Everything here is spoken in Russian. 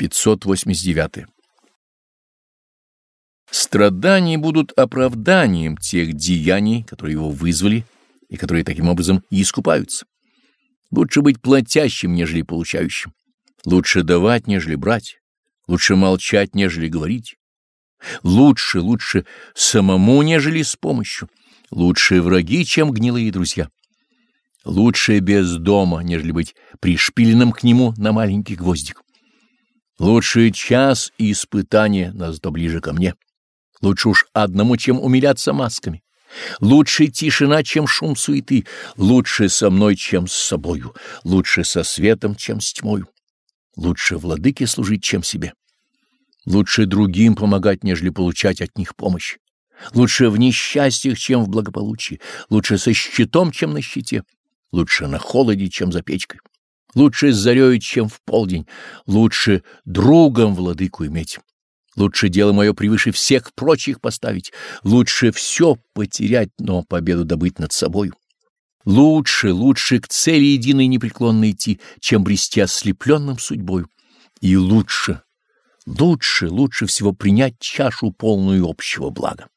589. Страдания будут оправданием тех деяний, которые его вызвали и которые таким образом и искупаются. Лучше быть платящим, нежели получающим. Лучше давать, нежели брать. Лучше молчать, нежели говорить. Лучше, лучше самому, нежели с помощью. Лучше враги, чем гнилые друзья. Лучше без дома, нежели быть пришпиленным к нему на маленький гвоздик. Лучше час и испытание нас то ближе ко мне. Лучше уж одному, чем умиляться масками. Лучше тишина, чем шум суеты. Лучше со мной, чем с собою. Лучше со светом, чем с тьмою. Лучше владыке служить, чем себе. Лучше другим помогать, нежели получать от них помощь. Лучше в несчастьях, чем в благополучии. Лучше со щитом, чем на щите. Лучше на холоде, чем за печкой. Лучше с зарею, чем в полдень. Лучше другом владыку иметь. Лучше дело мое превыше всех прочих поставить. Лучше все потерять, но победу добыть над собою. Лучше, лучше к цели единой непреклонно идти, чем брести ослепленным судьбою. И лучше, лучше, лучше всего принять чашу полную общего блага.